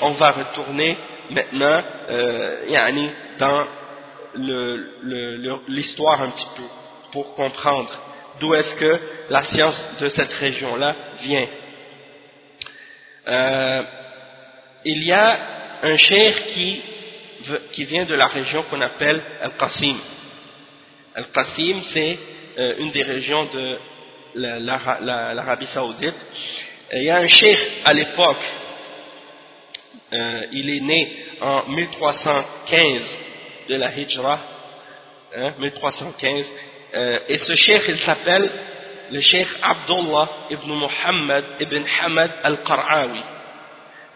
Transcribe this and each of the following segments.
on va retourner maintenant euh, dans l'histoire un petit peu pour comprendre d'où est-ce que la science de cette région-là vient. Euh, il y a un cheikh qui, vient de la région qu'on appelle Al-Qasim. Al-Qasim, c'est euh, une des régions de l'Arabie Saoudite. il y a un cheikh à l'époque, euh, il est né en 1315 de la Hijra, 1315, hein, euh, et ce cheikh il s'appelle le cheikh Abdullah ibn Muhammad ibn Hamad al-Qar'awi.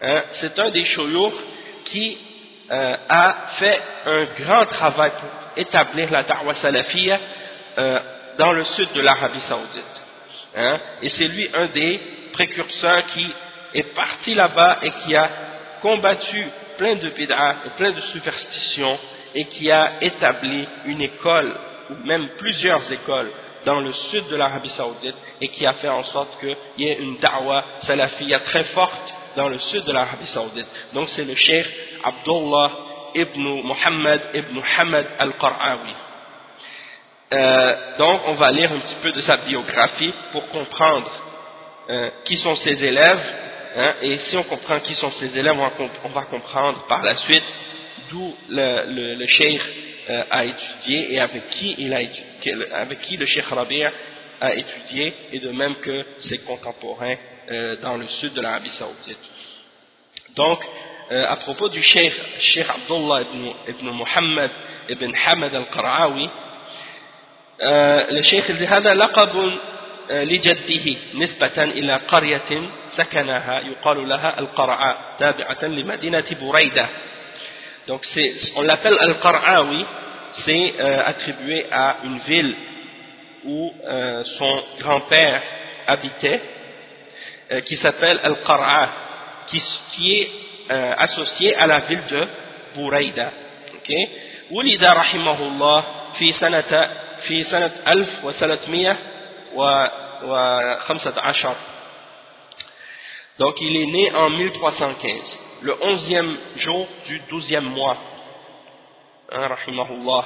Hein, c'est un des chouyours qui euh, a fait un grand travail pour établir la da'wah salafiyya euh, dans le sud de l'Arabie saoudite. Hein, et c'est lui un des précurseurs qui est parti là-bas et qui a combattu plein de bid'ah et plein de superstitions et qui a établi une école ou même plusieurs écoles dans le sud de l'Arabie Saoudite et qui a fait en sorte qu'il y ait une da'wah salafiyya très forte dans le sud de l'Arabie Saoudite. Donc c'est le cheikh Abdullah ibn Muhammad ibn Hamad al-Qar'awi. Euh, donc on va lire un petit peu de sa biographie pour comprendre euh, qui sont ses élèves hein, et si on comprend qui sont ses élèves on va, comprendre par la suite d'où le, le, le cheikh euh, a étudié et avec qui, il a avec qui le Cheikh Rabi' a étudié et de même que ses contemporains euh, dans le sud de l'Arabie Saoudite. Donc, euh, à propos du Cheikh, Cheikh Abdullah ibn, ibn Muhammad ibn Hamad al-Qara'awi, le Cheikh dit هذا لقب لجده نسبة إلى قرية سكنها يقال لها القرعاء تابعة لمدينة بريدة donc on l'appelle Al-Qar'awi, c'est euh, attribué à une ville où euh, son grand-père habitait, euh, qui s'appelle Al-Qar'a, qui, qui, est associé à la ville de Bouraïda. Okay? ولد رحمه الله في سنة في سنة 1315 donc il est né en 1315 le onzième jour du douzième mois رحمه الله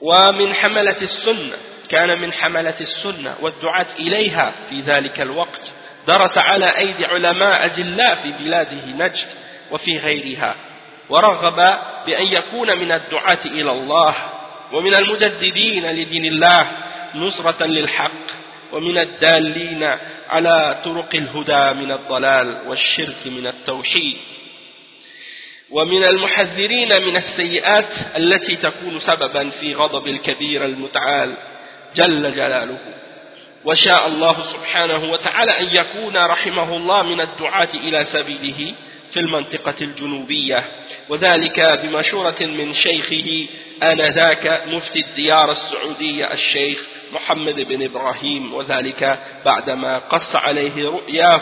ومن حملة السنة كان من حملة السنة والدعاة إليها في ذلك الوقت درس على أيدي علماء أجلاء في بلاده نجد وفي غيرها ورغب بأن يكون من الدعاة إلى الله ومن المجددين لدين الله نصرة للحق ومن الدالين على طرق الهدى من الضلال والشرك من التوحيد. ومن المحذرين من السيئات التي تكون سببا في غضب الكبير المتعال جل جلاله. وشاء الله سبحانه وتعالى أن يكون رحمه الله من الدعاة إلى سبيله في المنطقة الجنوبية. وذلك بمشورة من شيخه آنذاك مفتي الديار السعودية الشيخ محمد بن إبراهيم وذلك بعدما قص عليه رؤياه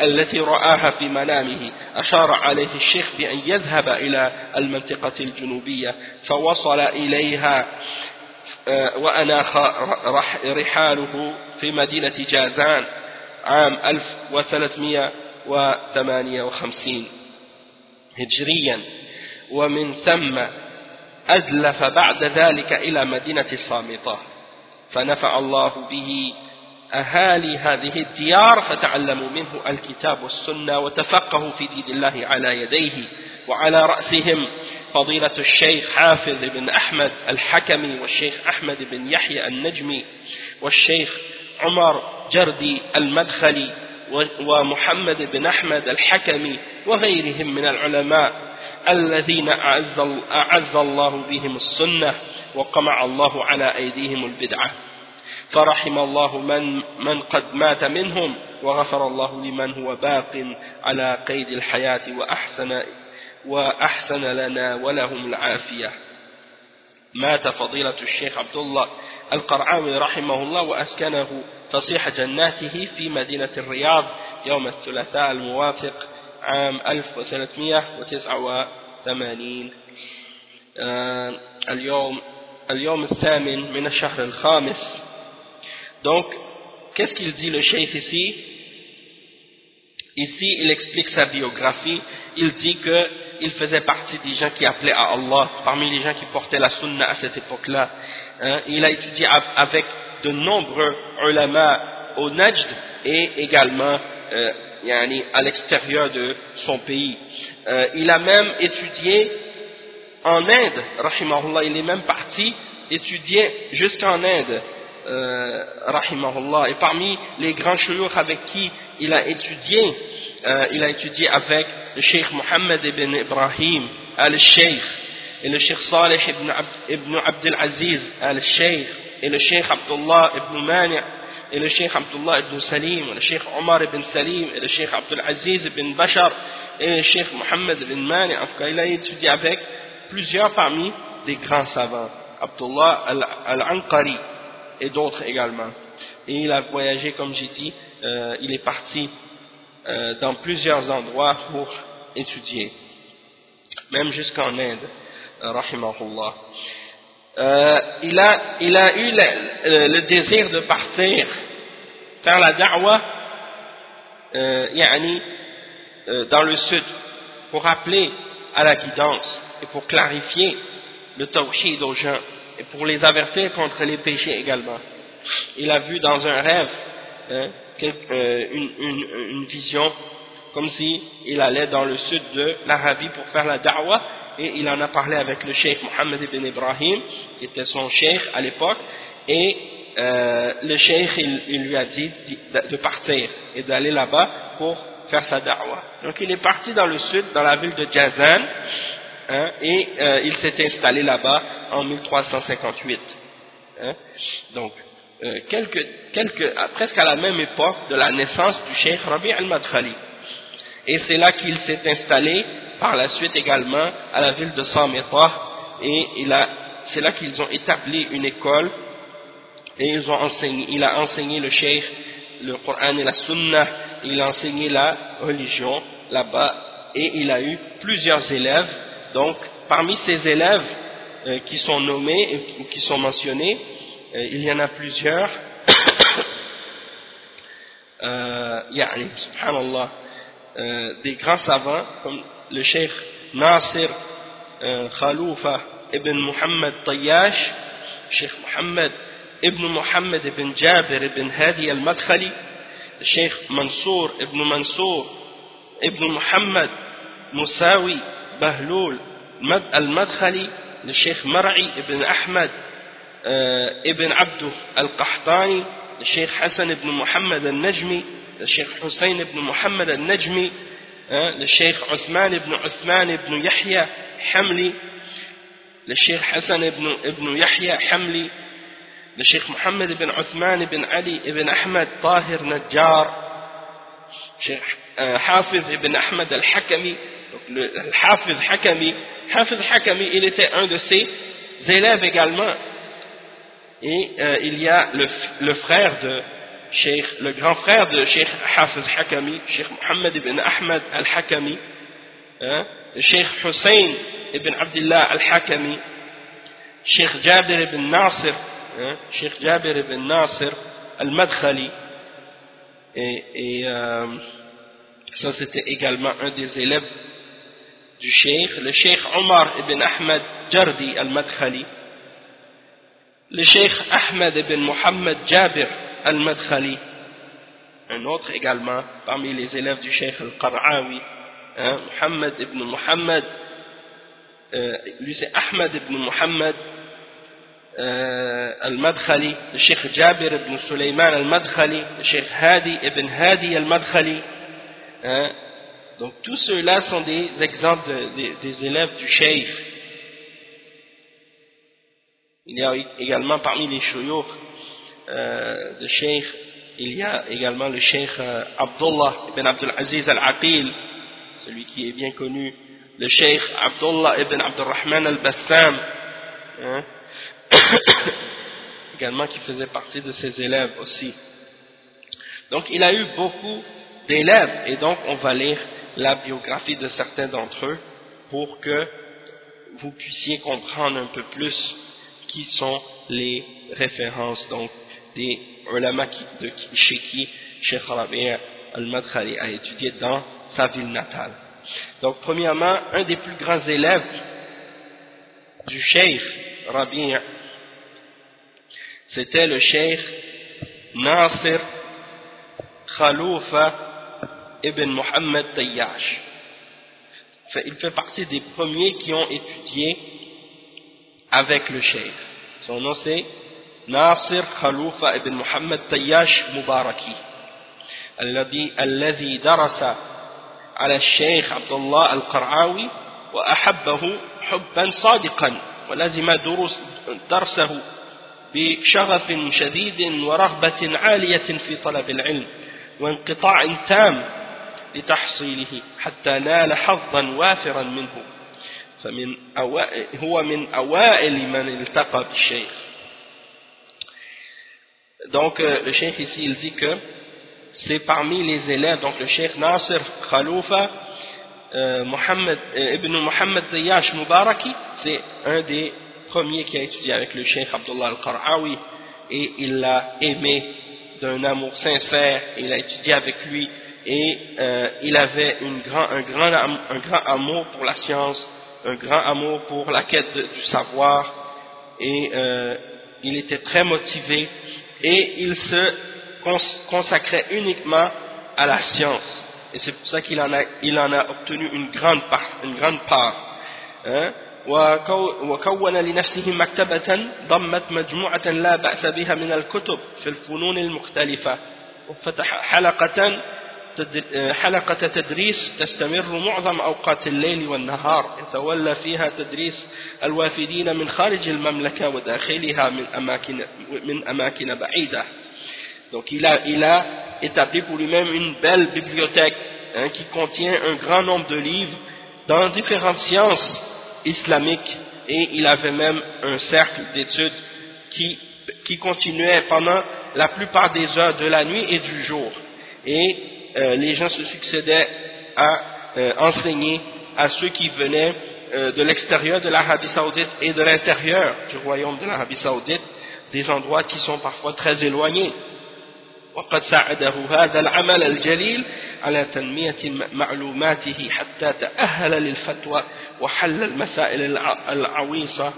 التي رآها في منامه أشار عليه الشيخ بأن يذهب إلى المنطقة الجنوبية فوصل إليها آه، وأناخ رحاله في مدينة جازان عام 1358 هجريا. ومن ثم أدلف بعد ذلك إلى مدينة صامطة فنفع الله به أهالي هذه الديار فتعلموا منه الكتاب والسنة وتفقهوا في دين الله على يديه وعلى رأسهم. فضيلة الشيخ حافظ بن أحمد الحكمي والشيخ أحمد بن يحيى النجمي والشيخ عمر جردي المدخلي ومحمد بن أحمد الحكمي وغيرهم من العلماء الذين أعز, الله بهم السنة وقمع الله على أيديهم البدعة. فرحم الله من, من قد مات منهم وغفر الله لمن هو باق على قيد الحياة وأحسن, وأحسن لنا ولهم العافية. مات فضيلة الشيخ عبد الله القرعاوي رحمه الله وأسكنه فصيح جناته في مدينة الرياض يوم الثلاثاء الموافق عام 1389 اليوم اليوم الثامن من الشهر الخامس donc qu'est-ce qu'il dit le cheikh ici Ici, il explique sa biographie. Il dit qu'il faisait partie des gens qui appelaient à Allah, parmi les gens qui portaient la sunna à cette époque-là. Hein. Il a étudié avec de nombreux ulama au Najd et également euh, à l'extérieur de son pays. Euh, il a même étudié en Inde, rahimahullah, il est même parti étudier jusqu'en Inde, euh, rahimahullah. Et parmi les grands chouyours avec qui il a étudié, euh, il a étudié avec le Cheikh Mohammed ibn Ibrahim al-Sheikh et le Cheikh Saleh ibn, Abd, ibn Abdel Aziz al-Sheikh et le Cheikh Abdullah ibn Mani' et le Cheikh Abdullah ibn Salim le Cheikh Omar ibn Salim et le Cheikh Abdul Aziz ibn Bashar et le Cheikh Mohammed ibn Mani' en il a étudié avec plusieurs parmi des grands savants. Abdullah al-Anqari et d'autres également. Et il a voyagé comme j'ai dit euh, il est parti euh, dans plusieurs endroits pour étudier, même jusqu'en Inde, euh, il, a, il a eu le, désir de partir faire la da'wah yani, dans le sud pour appeler à la guidance et pour clarifier le tawhid aux gens et pour les avertir contre les péchés également. Il a vu dans un rêve hein, euh, une, vision comme si il allait dans le sud de l'Arabie pour faire la da'wah et il en a parlé avec le cheikh Mohammed ibn Ibrahim qui était son cheikh à l'époque et euh, le cheikh il, lui a dit de partir et d'aller là-bas pour faire sa da'wah donc il est parti dans le sud dans la ville de Jazan hein, et euh, il s'est installé là-bas en 1358 hein. donc euh, quelques, quelques, presque à la même époque de la naissance du cheikh Rabi al-Madkhali. Et c'est là qu'il s'est installé par la suite également à la ville de Samita et c'est là qu'ils ont établi une école et ils ont enseigné, il a enseigné le cheikh le Coran et la Sunna, il a enseigné la religion là-bas et il a eu plusieurs élèves. Donc parmi ces élèves euh, qui sont nommés ou qui sont mentionnés, euh, il y en a plusieurs. Euh, subhanallah euh, des grands savants comme le cheikh Nasir euh, Khaloufa ibn Muhammad Tayyash cheikh Muhammad ibn Muhammad ibn Jabir ibn Hadi al-Madkhali le cheikh Mansour ibn Mansour ibn Muhammad Moussawi Bahloul al-Madkhali le cheikh Mar'i ibn Ahmad ابن عبده القحطاني الشيخ حسن بن محمد النجمي الشيخ حسين بن محمد النجمي الشيخ عثمان بن عثمان بن يحيى حملي للشيخ حسن بن ابن يحيى حملي للشيخ محمد بن عثمان بن علي بن أحمد طاهر نجار الشيخ حافظ بن أحمد الحكمي الحافظ حكمي حافظ حكمي il était un de ses élèves également. Et euh, il y a le, le, frère de Sheikh, le grand frère de Sheikh Hafiz Hakami, Sheikh Mohammed ibn Ahmad al-Hakami, Sheikh Hussein ibn Abdullah al-Hakami, Sheikh Jabir ibn Nasir, Sheikh Jabir ibn Nasir al-Madkhali, et, et euh, ça c'était également un des élèves du Sheikh, le Sheikh Omar ibn Ahmad Jardi al-Madkhali, le cheikh Ahmed ibn Muhammad Jabir al-Madkhali, un autre également parmi les élèves du cheikh al-Qar'awi, hein, Muhammad ibn Muhammad, euh, lui c'est Ahmed ibn Muhammad euh, al-Madkhali, le cheikh Jabir ibn Sulaiman al-Madkhali, le cheikh Hadi ibn Hadi al-Madkhali. Hein, donc tous ceux-là sont des exemples de, des, des élèves du cheikh il y a également parmi les chouyours euh, de Cheikh, il y a également le Cheikh euh, Abdullah ibn Abdul Aziz al-Aqil, celui qui est bien connu, le Cheikh Abdullah ibn Abdurrahman al-Bassam, hein, également qui faisait partie de ses élèves aussi. Donc il a eu beaucoup d'élèves et donc on va lire la biographie de certains d'entre eux pour que vous puissiez comprendre un peu plus qui sont les références donc des ulama de, chez qui Cheikh al-Madkhali a étudié dans sa ville natale. Donc, premièrement, un des plus grands élèves du Cheikh Rabi' c'était le Cheikh Nasir Khaloufa ibn Muhammad Tayyash. Il fait partie des premiers qui ont étudié avec le Cheikh. Son nom c'est Nasir Khaloufa ibn Muhammad Tayyash Mubaraki. الذي الذي درس على الشيخ عبد الله القرعاوي وأحبه حبا صادقا ولزم دروس درسه بشغف شديد ورغبة عالية في طلب العلم وانقطاع تام لتحصيله حتى نال حظا وافرا منه فمن هو من أوائل من التقى بالشيخ donc euh, le cheikh ici il dit que c'est parmi les élèves donc le cheikh Nasir Khaloufa euh, Mohammed, euh, Ibn Muhammad Dayash Mubaraki c'est un des premiers qui a étudié avec le cheikh Abdullah al-Qar'awi et il l'a aimé d'un amour sincère il a étudié avec lui et euh, il avait une grand, un, grand, un grand amour pour la science un grand amour pour la quête du savoir et euh, il était très motivé et il se consacrait uniquement à la science et c'est pour ça qu'il en a, il en a obtenu une grande part, une grande part hein. وكون لنفسه مكتبة ضمت مجموعة لا بأس بها من الكتب في الفنون المختلفة وفتح حلقة حلقة تدريس تستمر معظم أوقات الليل والنهار يتولى فيها تدريس الوافدين من خارج المملكة وداخلها من أماكن, من أماكن بعيدة donc il a, il a établi pour lui-même une belle bibliothèque hein, qui contient un grand nombre de livres dans différentes sciences islamiques et il avait même un cercle d'études qui, qui continuait pendant la plupart des heures de la nuit et du jour et euh, les gens se succédaient à euh, enseigner à ceux qui venaient euh, de l'extérieur de l'Arabie Saoudite et de l'intérieur du royaume de l'Arabie Saoudite, des endroits qui sont parfois très éloignés. وقد ساعده هذا العمل الجليل على تنمية معلوماته حتى تأهل للفتوى وحل المسائل العويصة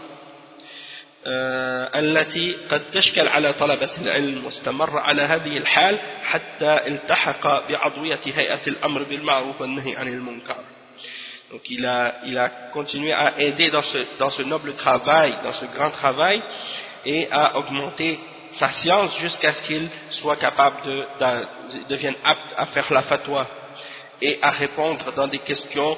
التي قد تشكل على طلبة العلم واستمر على هذه الحال حتى التحق بعضوية هيئة الأمر بالمعروف والنهي عن المنكر Donc il a, il a continué à aider dans ce, dans ce noble travail, dans ce grand travail, et à augmenter sa science jusqu'à ce qu'il soit capable de, de, devienne apte à faire la fatwa et à répondre dans des questions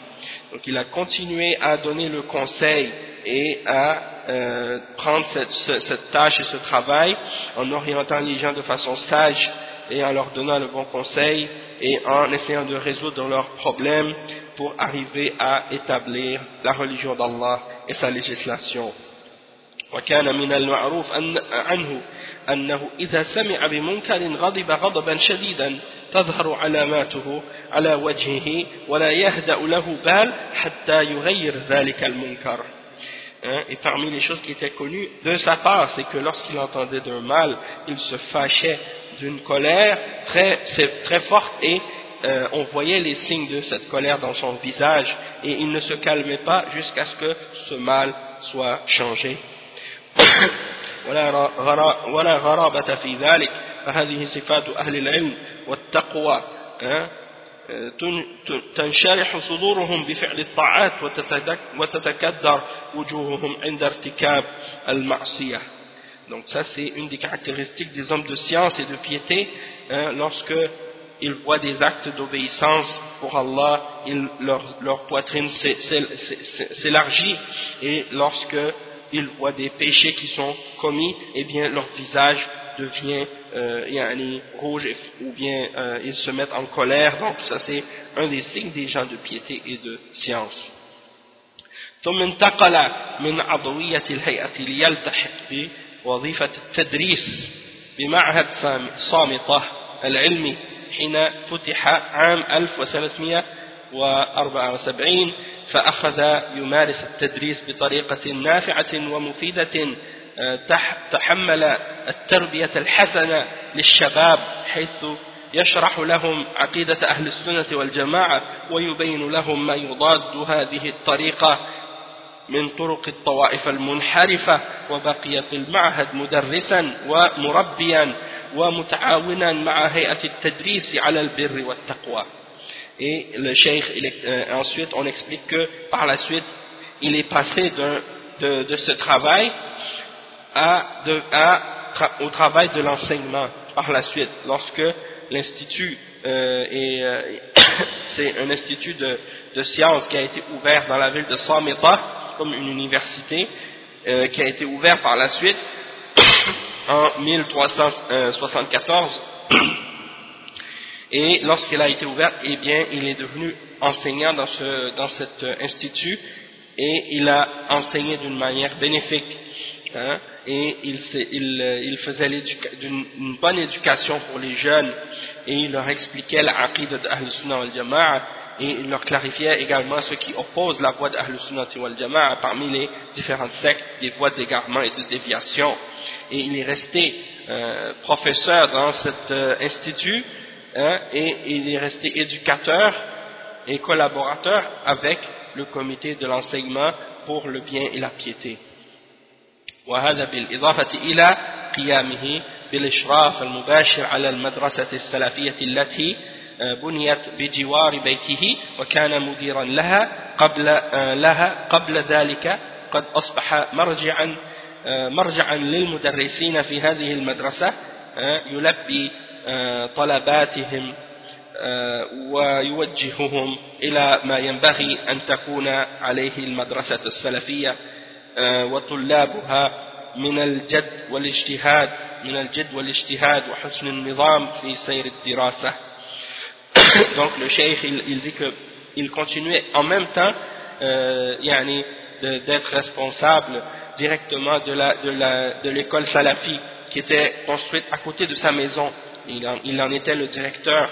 Donc il a continué à donner le conseil et à euh, prendre cette, cette tâche et ce travail en orientant les gens de façon sage et en leur donnant le bon conseil et en essayant de résoudre leurs problèmes pour arriver à établir la religion d'Allah et sa législation. وكان من المعروف أن عنه أنه إذا سمع بمنكر غضب غضبا شديدا تظهر علاماته على وجهه ولا يهدأ له بال حتى يغير ذلك المنكر Hein, et parmi les choses qui étaient connues de sa part, c'est que lorsqu'il entendait d'un mal, il se fâchait d'une colère très, très forte et euh, on voyait les signes de cette colère dans son visage et il ne se calmait pas jusqu'à ce que ce mal soit changé. ولا غرابة في ذلك فهذه صفات أهل العلم والتقوى تنشرح صدورهم بفعل الطاعات وتتكدر وجوههم عند ارتكاب المعصية donc ça c'est une des caractéristiques des hommes de science et de piété hein, lorsque ils voient des actes d'obéissance pour Allah ils, leur, leur poitrine s'élargit et lorsque ils voient des péchés qui sont commis, eh bien leur visage devient euh, yani, rouge ou bien euh, ils se mettent en colère. Donc ça c'est un des signes des gens de piété et de science. ثم انتقل من عضوية الهيئة ليلتحق بوظيفة التدريس بمعهد صامتة العلمي حين فتح عام 1374 فأخذ يمارس التدريس بطريقة نافعة ومفيدة تحمل التربية الحسنة للشباب حيث يشرح لهم عقيدة أهل السنة والجماعة ويبين لهم ما يضاد هذه الطريقة من طرق الطوائف المنحرفة وبقي في المعهد مدرسا ومربيا ومتعاونا مع هيئة التدريس على البر والتقوى. Et le cheikh, euh, ensuite, on explique que par la suite, il est passé de, de ce travail à, de, à, au travail de l'enseignement par la suite, lorsque l'institut euh, euh, c'est un institut de, de sciences qui a été ouvert dans la ville de Samita comme une université euh, qui a été ouvert par la suite en 1374 et lorsqu'il a été ouvert, eh bien il est devenu enseignant dans, ce, dans cet institut et il a enseigné d'une manière bénéfique hein, et il, il faisait une bonne éducation pour les jeunes et il leur expliquait la aqidah d'Ahl Sunnah wal Jama'a et il leur clarifiait également ce qui oppose la voie d'Ahl Sunnah wal Jama'a parmi les différentes sectes des voies d'égarement et de déviation. Et il est resté euh, professeur dans cet euh, institut hein, et il est resté éducateur et collaborateur avec le comité de l'enseignement pour le bien et la piété وهذا بالإضافة إلى قيامه بالإشراف المباشر على المدرسة السلفية التي آه، بنيت بجوار بيته وكان مديرا لها قبل آه، لها قبل ذلك. قد أصبح مرجعا آه، مرجعا للمدرسين في هذه المدرسة يلبي طلباتهم ويوجههم إلى ما ينبغي أن تكون عليه المدرسة السلفية. وطلابها من الجد والاجتهاد من الجد والاجتهاد وحسن النظام في سير الدراسة donc le cheikh il, il dit que il continuait en même temps euh, yani d'être responsable directement de la de la de l'école salafi qui était construite à côté de sa maison il en, il en était le directeur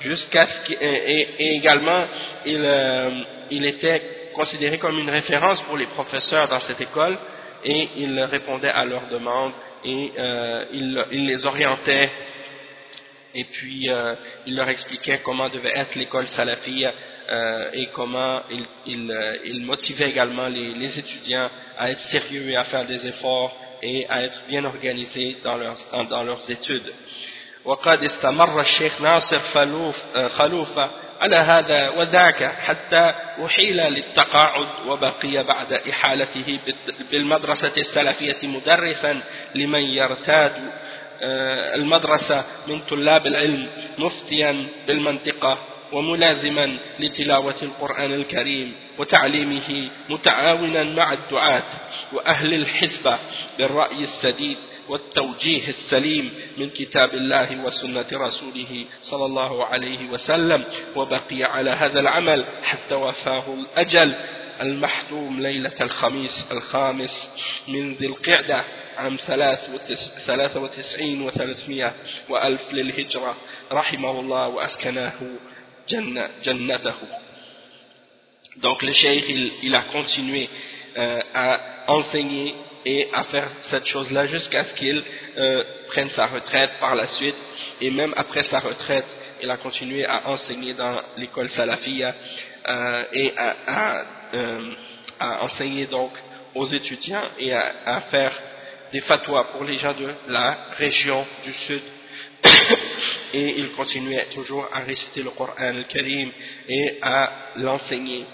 jusqu'à ce qu'il et, et, également il, euh, il était considéré comme une référence pour les professeurs dans cette école et il répondait à leurs demandes et euh, il, il, les orientait et puis euh, il leur expliquait comment devait être l'école salafia euh, et comment il, il, euh, il motivait également les, les, étudiants à être sérieux et à faire des efforts et à être bien organisés dans leurs, dans leurs études. وقد استمر الشيخ ناصر خلوفة على هذا وذاك حتى أحيل للتقاعد وبقي بعد إحالته بالمدرسة السلفية مدرسا لمن يرتاد آه، المدرسة من طلاب العلم مفتيا بالمنطقة وملازما لتلاوة القرآن الكريم وتعليمه متعاونا مع الدعاة وأهل الحزبة بالرأي السديد. والتوجيه السليم من كتاب الله وسنة رسوله صلى الله عليه وسلم وبقي على هذا العمل حتى وفاه الأجل المحتوم ليلة الخميس الخامس من ذي القعدة عام ثلاثة وتسعين وثلاثمائة وألف للهجرة. رحمه الله وأسكناه جنة جنته. Donc le cheikh, il, il a continué euh, à enseigner et à faire cette chose-là jusqu'à ce qu'il euh, prenne sa retraite par la suite. Et même après sa retraite, il a continué à enseigner dans l'école salafia euh, et à, à, euh, à, enseigner donc aux étudiants et à, à faire des fatwas pour les gens de la région du sud. et il continuait toujours à réciter le Coran al-Karim et à l'enseigner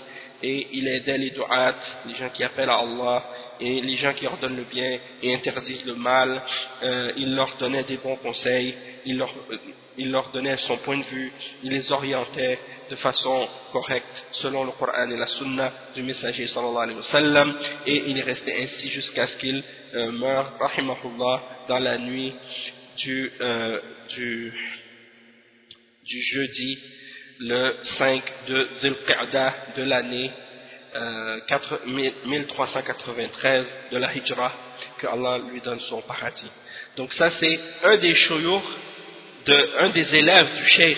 et il aidait les du'at, les gens qui appellent à Allah, et les gens qui ordonnent le bien et interdisent le mal, euh, il leur donnait des bons conseils, il leur, euh, il leur donnait son point de vue, il les orientait de façon correcte selon le Coran et la Sunna du messager sallallahu alayhi wa sallam, et il est resté ainsi jusqu'à ce qu'il euh, meure, rahimahullah, dans la nuit du, euh, du, du jeudi le 5 de Zilqa'da de l'année euh, 1393 de la Hijra, que Allah lui donne son paradis. Donc ça c'est un des chouyours, de, un des élèves du cheikh,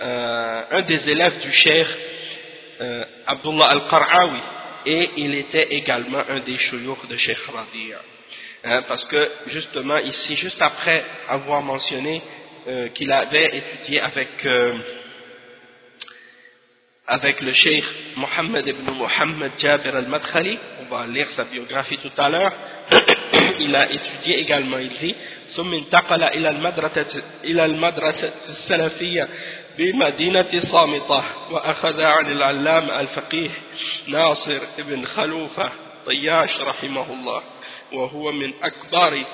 euh, un des élèves du cheikh euh, Abdullah al-Qar'awi, et il était également un des chouyours de Cheikh Rabi'a. Hein, parce que justement ici, juste après avoir mentionné euh, qu'il avait étudié avec euh, avec le cheikh Mohammed ibn Mohammed Jabir al-Madkhali, on va lire sa biographie tout à l'heure, il a étudié également, dit, ثم انتقل إلى المدرسة, إلى المدرسة السلفية بمدينة صامتة وأخذ عن العلامة الفقيه ناصر بن خلوفة طياش رحمه الله وهو من أكبر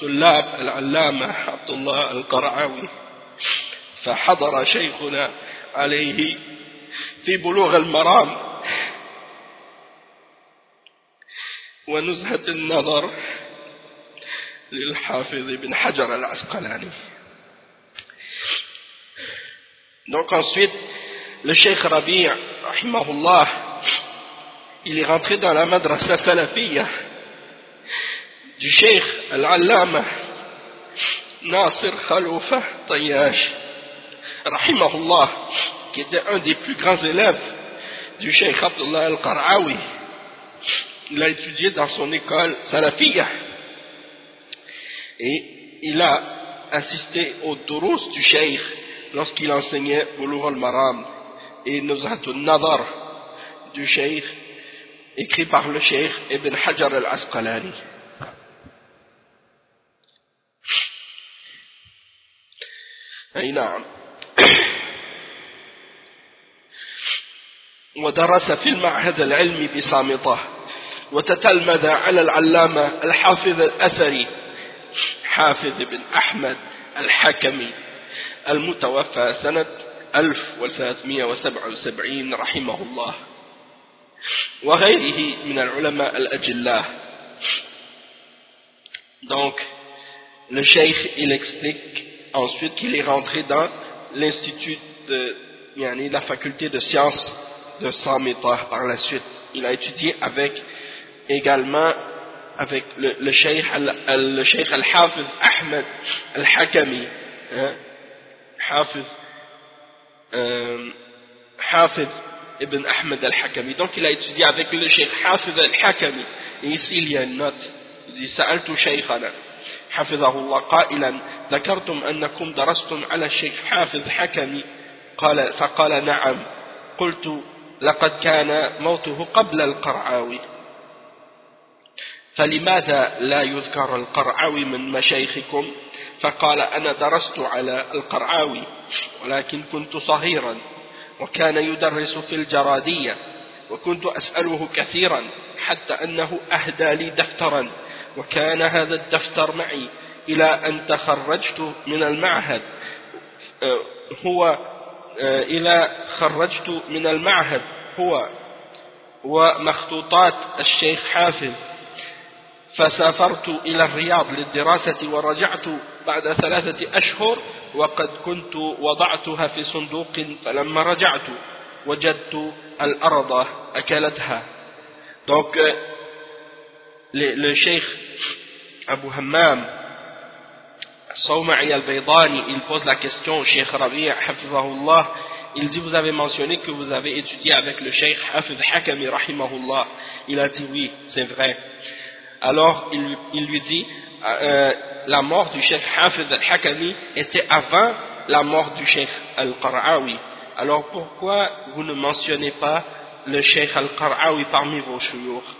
طلاب العلامة عبد الله القرعاوي فحضر شيخنا عليه في بلوغ المرام ونزهة النظر للحافظ بن حجر العسقلاني Donc ensuite, le Cheikh Rabi' rahimahullah, il est rentré dans la madrasa salafiyya du Cheikh Al-Allama Nasir Khaloufa Tayyash rahimahullah, qui était un des plus grands élèves du Cheikh Abdullah Al-Qar'awi. Il a étudié dans son école salafiyya et il a assisté au durus du Cheikh lorsqu'il enseignait Bulugh al-Maram et Nuzhatun Nadar du Cheikh écrit par le Cheikh Ibn Hajar al-Asqalani. أي نعم ودرس في المعهد العلمي بصامطة وتتلمذ على العلامة الحافظ الأثري حافظ بن أحمد الحكمي المتوفى سنة 1377 رحمه الله وغيره من العلماء الأجلاء. Donc, le cheikh, il explique ensuite qu'il est rentré dans l'institut de yani, la faculté de sciences de Samita par la suite. Il a étudié avec également avec le, le cheikh al-Hafiz Ahmed al-Hakami hein, Hafiz euh, Hafiz ibn Ahmed al-Hakami donc il a étudié avec le cheikh Hafiz al-Hakami et ici il y a une note il dit سألت شيخنا حفظه الله قائلا ذكرتم أنكم درستم على الشيخ حافظ حكمي قال فقال نعم قلت لقد كان موته قبل القرعاوي. فلماذا لا يذكر القرعاوي من مشايخكم؟ فقال أنا درست على القرعاوي ولكن كنت صغيرا وكان يدرس في الجرادية وكنت أسأله كثيرا حتى أنه أهدى لي دفترا وكان هذا الدفتر معي إلى أن تخرجت من المعهد هو إلى خرجت من المعهد هو ومخطوطات الشيخ حافظ. فسافرت إلى الرياض للدراسة ورجعت بعد ثلاثة أشهر وقد كنت وضعتها في صندوق فلما رجعت وجدت الأرض أكلتها. Donc le, le cheikh Abu Hammam Sawma'i al-Baydani il pose la question au cheikh Rabi' hafizahullah. Il dit vous avez mentionné que vous avez étudié avec le cheikh Hafiz Hakami rahimahullah. Il a dit oui c'est vrai. Alors il, lui dit euh, la mort du cheikh Hafiz al-Hakami était avant la mort du cheikh al-Qara'awi alors pourquoi vous ne mentionnez pas le cheikh al-Qara'awi parmi vos chouyours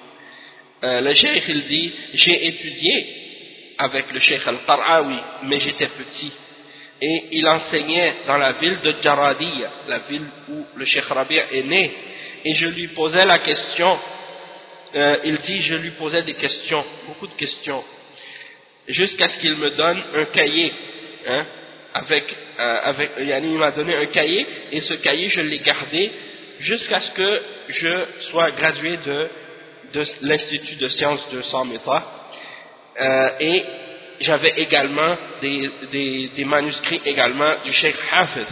euh, le cheikh il dit j'ai étudié avec le cheikh al-Qara'awi mais j'étais petit. Et il enseignait dans la ville de Jaradiya la ville où le cheikh Rabi' est né. Et je lui posais la question euh, il dit je lui posais des questions beaucoup de questions jusqu'à ce qu'il me donne un cahier hein, avec, euh, il m'a donné un cahier et ce cahier je l'ai gardé jusqu'à ce que je sois gradué de, de l'institut de sciences de Samita euh, et j'avais également des, manuscrits également du Cheikh Hafiz.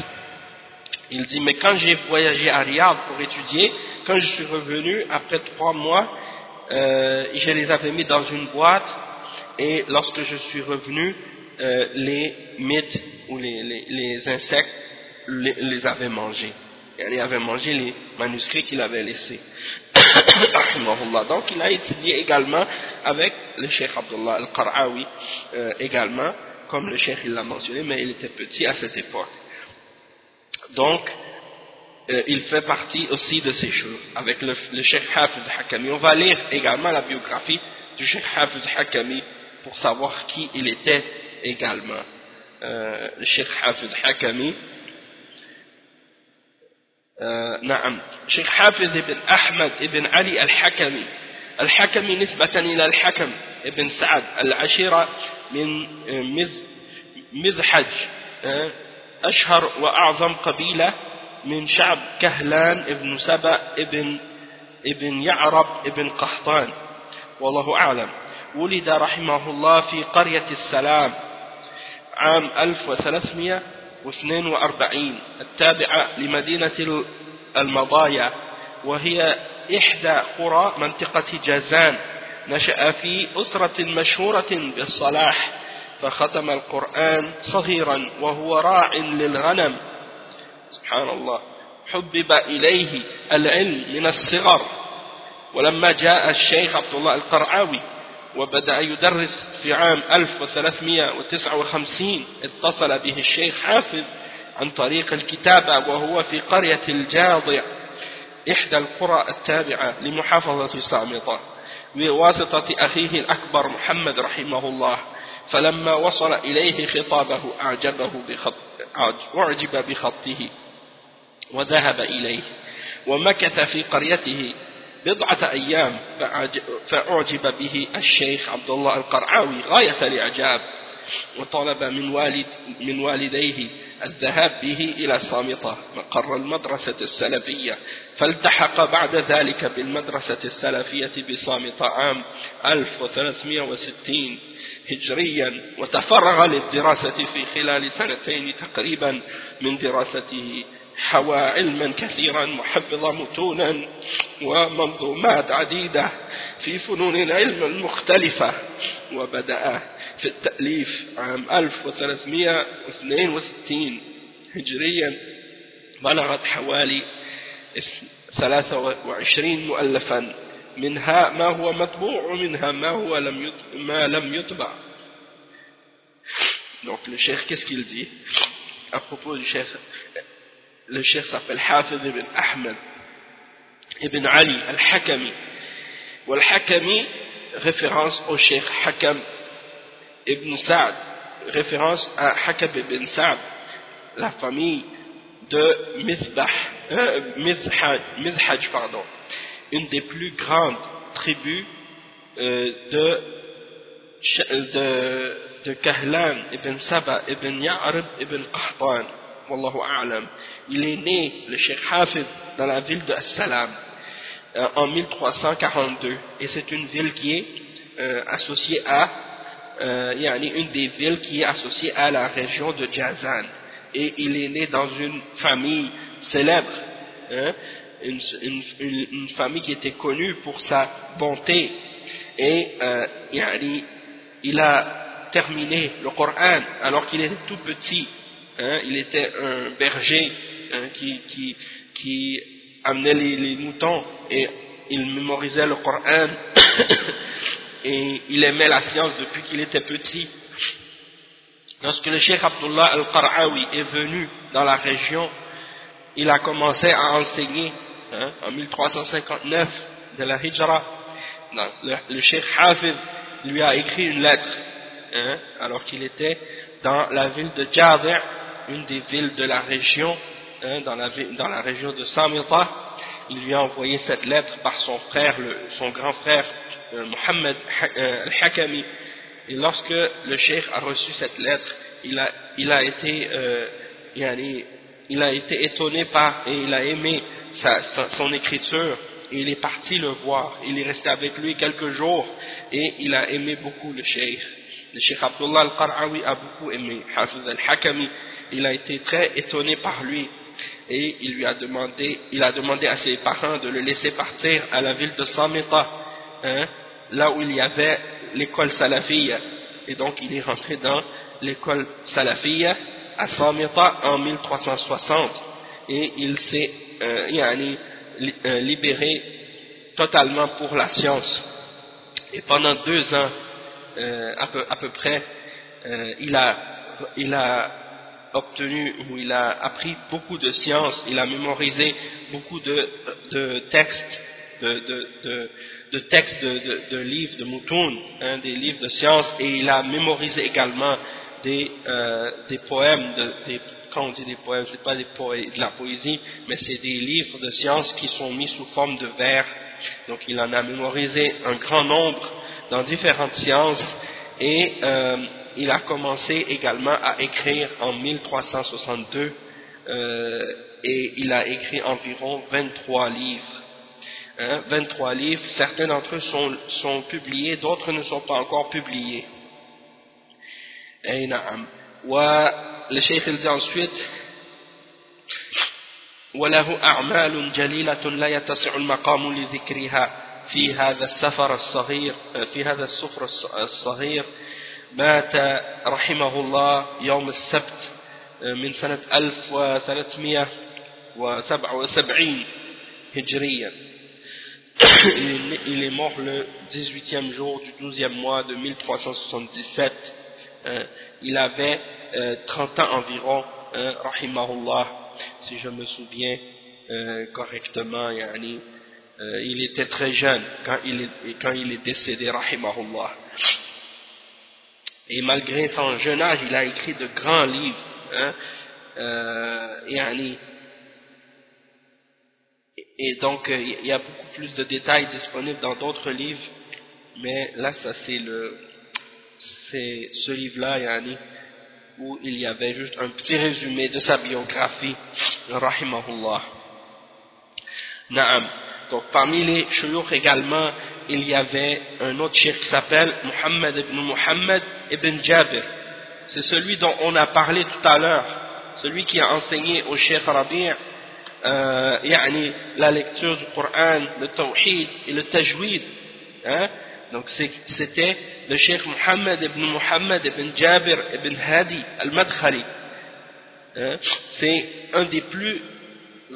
Il dit, mais quand j'ai voyagé à Riyad pour étudier, quand je suis revenu, après trois mois, euh, je les avais mis dans une boîte, et lorsque je suis revenu, euh, les mythes ou les, insectes les avaient mangés. Il avait mangé les manuscrits qu'il avait laissés. Donc il a étudié également avec le Cheikh Abdullah al-Qar'awi euh, également, comme le Cheikh l'a mentionné, mais il était petit à cette époque. Donc, euh, il fait partie aussi de ces choses, avec le, le Cheikh Hafiz Hakami. On va lire également la biographie du Cheikh Hafiz Hakami pour savoir qui il était également. Euh, le Cheikh Hafiz Hakami, نعم. شيخ حافظ بن أحمد بن علي الحكمي. الحكمي نسبة إلى الحكم بن سعد العشيرة من مذ مذحج آه أشهر وأعظم قبيلة من شعب كهلان ابن سبأ ابن ابن يعرب ابن قحطان. والله أعلم. ولد رحمه الله في قرية السلام عام 1300 42 التابعة لمدينة المضايا وهي إحدى قرى منطقة جازان. نشأ في أسرة مشهورة بالصلاح فختم القرآن صغيرا وهو راع للغنم. سبحان الله. حبب إليه العلم من الصغر. ولما جاء الشيخ عبد الله القرعاوي وبدأ يدرس في عام 1359 اتصل به الشيخ حافظ عن طريق الكتابة وهو في قرية الجاضع إحدى القرى التابعة لمحافظة سامطة بواسطة أخيه الأكبر محمد رحمه الله. فلما وصل إليه خطابه أعجبه بخط أعجب بخطه وذهب إليه ومكث في قريته. بضعة أيام فأعجب به الشيخ عبد الله القرعاوي غاية الإعجاب وطلب من, والد من والديه الذهاب به إلى صامطة مقر المدرسة السلفية فالتحق بعد ذلك بالمدرسة السلفية بصامطة عام 1360 هجريا وتفرغ للدراسة في خلال سنتين تقريبا من دراسته حوى علما كثيرا محفظ متونا ومنظومات عديدة في فنون العلم المختلفة. وبدأ في التأليف عام 1362 هجريا بلغت حوالي 23 مؤلفا منها ما هو مطبوع ومنها ما هو لم ما لم يطبع. Donc le cheikh, qu'est-ce qu'il dit? À propos du cheikh le cheikh s'appelle Hafiz ibn Ahmed ibn Ali al-Hakami. Wal-Hakami, référence au cheikh Hakam ibn Sa'd, référence à Hakam ibn Sa'd, la famille de Mizbah, euh, Mizhaj, pardon, une des plus grandes tribus euh, de, de, de Kahlan ibn Saba ibn Ya'rib ibn Qahtan. Il est né, le Cheikh Hafid, dans la ville de As-Salam euh, en 1342. Et c'est une ville qui est euh, associée à, euh, il y a une des villes qui est associée à la région de Jazan. Et il est né dans une famille célèbre, hein, une, une, famille qui était connue pour sa bonté. Et euh, il a terminé le Coran alors qu'il était tout petit. Hein, il était un berger hein, qui, amenait les, moutons et il mémorisait le Coran et il aimait la science depuis qu'il était petit. Lorsque le Cheikh Abdullah al-Qar'awi est venu dans la région, il a commencé à enseigner hein, en 1359 de la Hijra. Le, Cheikh Hafiz lui a écrit une lettre alors qu'il était dans la ville de Jadr une des villes de la région, hein, dans, la, région de Samita, il lui a envoyé cette lettre par son frère, son grand frère euh, Mohammed euh, al-Hakami. Et lorsque le cheikh a reçu cette lettre, il a, été, euh, il a été étonné par et il a aimé son écriture. Et il est parti le voir. Il est resté avec lui quelques jours et il a aimé beaucoup le cheikh. le Cheikh Abdullah al-Qar'awi a beaucoup aimé Hafiz al-Hakami il a été très étonné par lui et il lui a demandé il a demandé à ses parents de le laisser partir à la ville de Samita hein, là où il y avait l'école salafiyya. Et donc il est rentré dans l'école salafiyya à Samita en 1360 et il s'est euh, euh, libéré totalement pour la science. Et pendant deux ans euh, à, peu, près il, a, il a obtenu ou il a appris beaucoup de sciences il a mémorisé beaucoup de, de textes de, de, de textes de, livres de Moutoun, hein, des livres de sciences, et il a mémorisé également des, euh, des poèmes, des, quand on dit des poèmes, c'est pas des poèmes, de la poésie, mais c'est des livres de sciences qui sont mis sous forme de vers. Donc il en a mémorisé un grand nombre dans différentes sciences, et euh, il a commencé également à écrire en 1362, euh, et il a écrit environ 23 livres. 23 hein, livres, certains d'entre eux sont, sont publiés, d'autres ne sont pas encore publiés. Et نعم والشيخ il dit ensuite وله أعمال جليلة لا يتسع المقام لذكرها في هذا السفر الصغير في هذا السفر الصغير مات رحمه الله يوم السبت من سنة 1377 هجريا il est mort le 18e jour du 12e mois de 1377. Hein. il avait 30 euh, ans environ, hein, rahimahullah, si je me souviens euh, correctement. Yani, euh, il était très jeune quand il est, quand il est décédé, rahimahullah. et malgré son jeune âge, il a écrit de grands livres. Hein, yani, et donc euh, il y a beaucoup plus de détails disponibles dans d'autres livres mais là ça c'est le c'est ce livre là yani, où il y avait juste un petit résumé de sa biographie rahimahullah Naam. donc parmi les chouyours également il y avait un autre chef qui s'appelle Mohammed ibn Mohammed ibn Jabir. C'est celui dont on a parlé tout à l'heure, celui qui a enseigné au cheikh Rabi' euh, yani, la lecture du Coran, le Tawhid et le Tajwid. Hein. Donc c'était le chef Mohammed ibn Mohammed ibn Jabir ibn Hadi al-Madkhali. Hein. C'est un des plus